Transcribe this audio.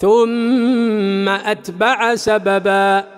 ثم أتبع سبباً.